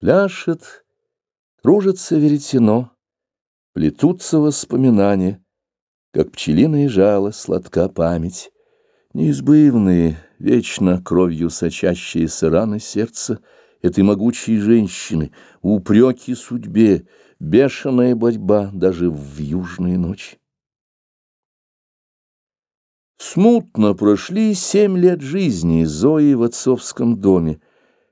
Пляшет, кружится веретено, Плетутся воспоминания, Как пчелиное жало сладка память. Неизбывные, вечно кровью сочащиеся раны сердца Этой могучей женщины, упреки судьбе, Бешеная борьба даже в южные ночи. Смутно прошли семь лет жизни Зои в отцовском доме.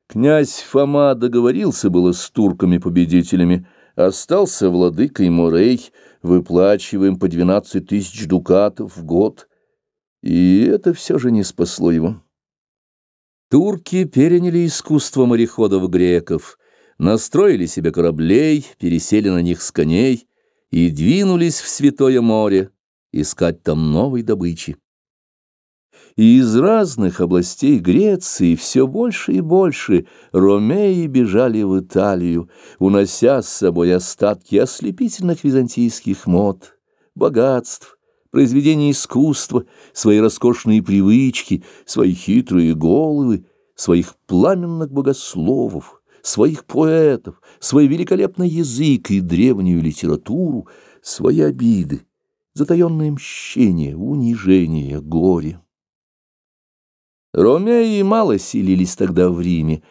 Князь Фома договорился было с турками-победителями, остался владыкой Морей, выплачиваем по двенадцать тысяч дукатов в год. И это все же не спасло его. Турки переняли искусство мореходов греков, настроили себе кораблей, пересели на них с коней и двинулись в Святое море искать там новой добычи и из разных областей Греции все больше и больше ромеи бежали в Италию, унося с собой остатки ослепительных византийских мод, богатств, произведений искусства, свои роскошные привычки, свои хитрые головы, своих пламенных богословов, своих поэтов, свой великолепный язык и древнюю литературу, свои обиды, затаенное мщение, унижение, горе. Ромеи мало селились тогда в Риме,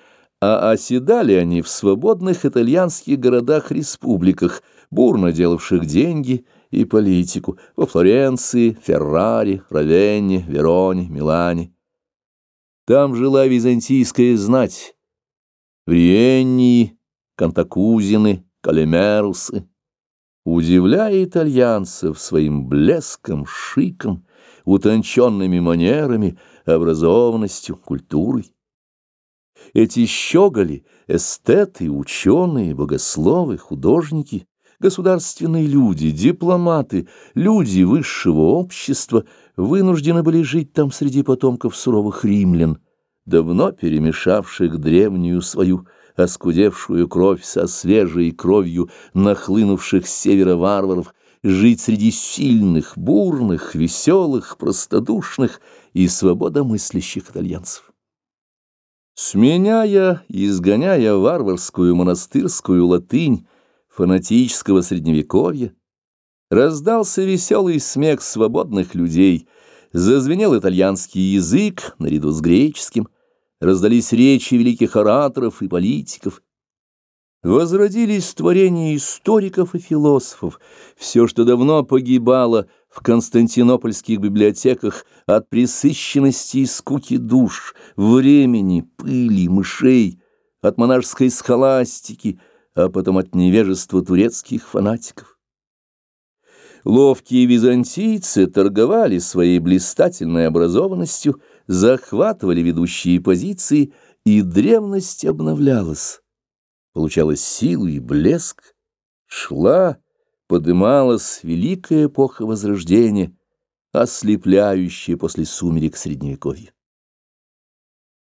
а оседали они в свободных итальянских городах-республиках, бурно делавших деньги и политику, во Флоренции, Феррари, Равенне, Вероне, Милане. Там жила византийская знать, Вриеннии, Кантакузины, Калемерусы, удивляя итальянцев своим блеском, шиком, утонченными манерами, образованностью, культурой. Эти щеголи, эстеты, ученые, богословы, художники, государственные люди, дипломаты, люди высшего общества вынуждены были жить там среди потомков суровых римлян, давно перемешавших древнюю свою оскудевшую кровь со свежей кровью нахлынувших с севера варваров, жить среди сильных, бурных, веселых, простодушных и свободомыслящих итальянцев. Сменяя и изгоняя варварскую монастырскую латынь фанатического средневековья, раздался веселый смех свободных людей, зазвенел итальянский язык наряду с греческим, раздались речи великих ораторов и политиков, Возродились творения историков и философов, все, что давно погибало в константинопольских библиотеках от пресыщенности и скуки душ, времени, пыли, мышей, от монашеской схоластики, а потом от невежества турецких фанатиков. Ловкие византийцы торговали своей блистательной образованностью, захватывали ведущие позиции, и древность обновлялась получала силу и блеск, шла, подымалась великая эпоха Возрождения, ослепляющая после сумерек Средневековья.